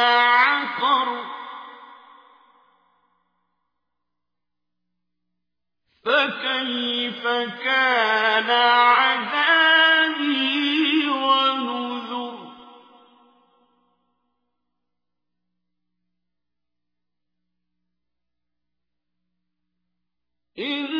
فَعَقَرَ فَكَيْفَ كَانَ عَذَابِي وَنُذُرِ؟ إِنَّا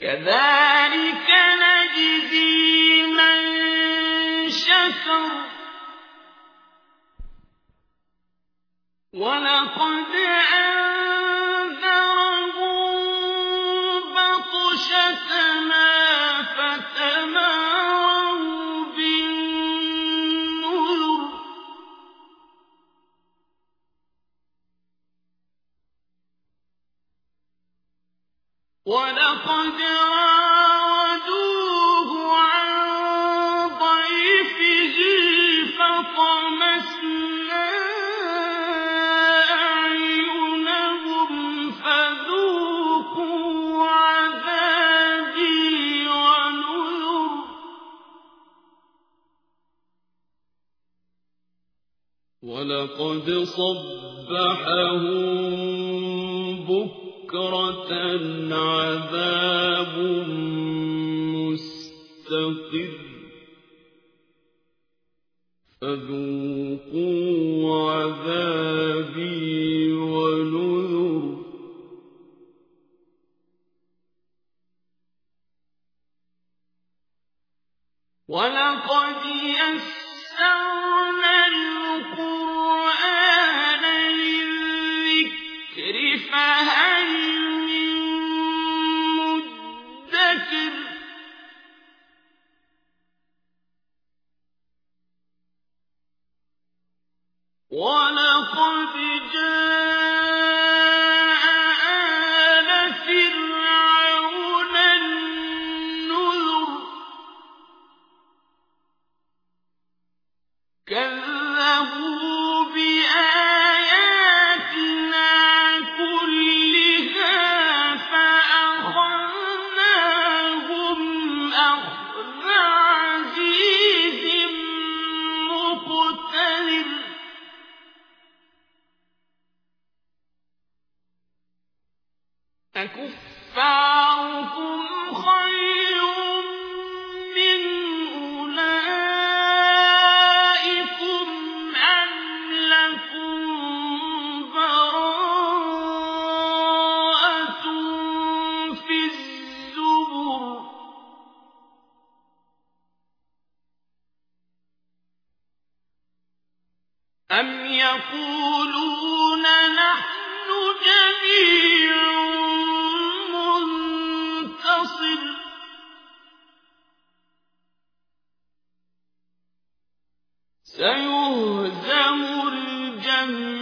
كَذَٰلِكَ نَجْزِي مَن شَكَرَ. وَلَقَدْ أَنذَرَهُم بَطْشَتَنَا وَلَقَدْ رَاوَدُوهُ عَن ضَيْفِهِ فَطَمَسْنَا أَعْيُنَهُمْ فَذُوقُوا عَذَابِي وَلَقَدْ صَبَّحَهُم بُكْرَةً عَذَابٌ مُّسْتَقِرٌّ. فَذُوقُوا عَذَابِي وَنُذُرِ. وَلَقَدْ يَسَّرْنَا أكفاركم خير من أولئكم أم لكم براءة في الزبر؟ أم يقولون نحن سيهزم الجمع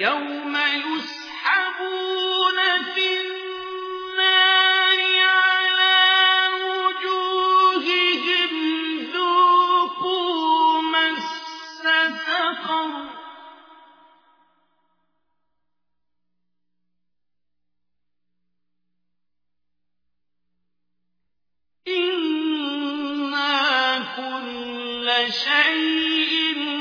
يوم يسحبون في النار على وجوههم ذوقوا مس إنا كل شيء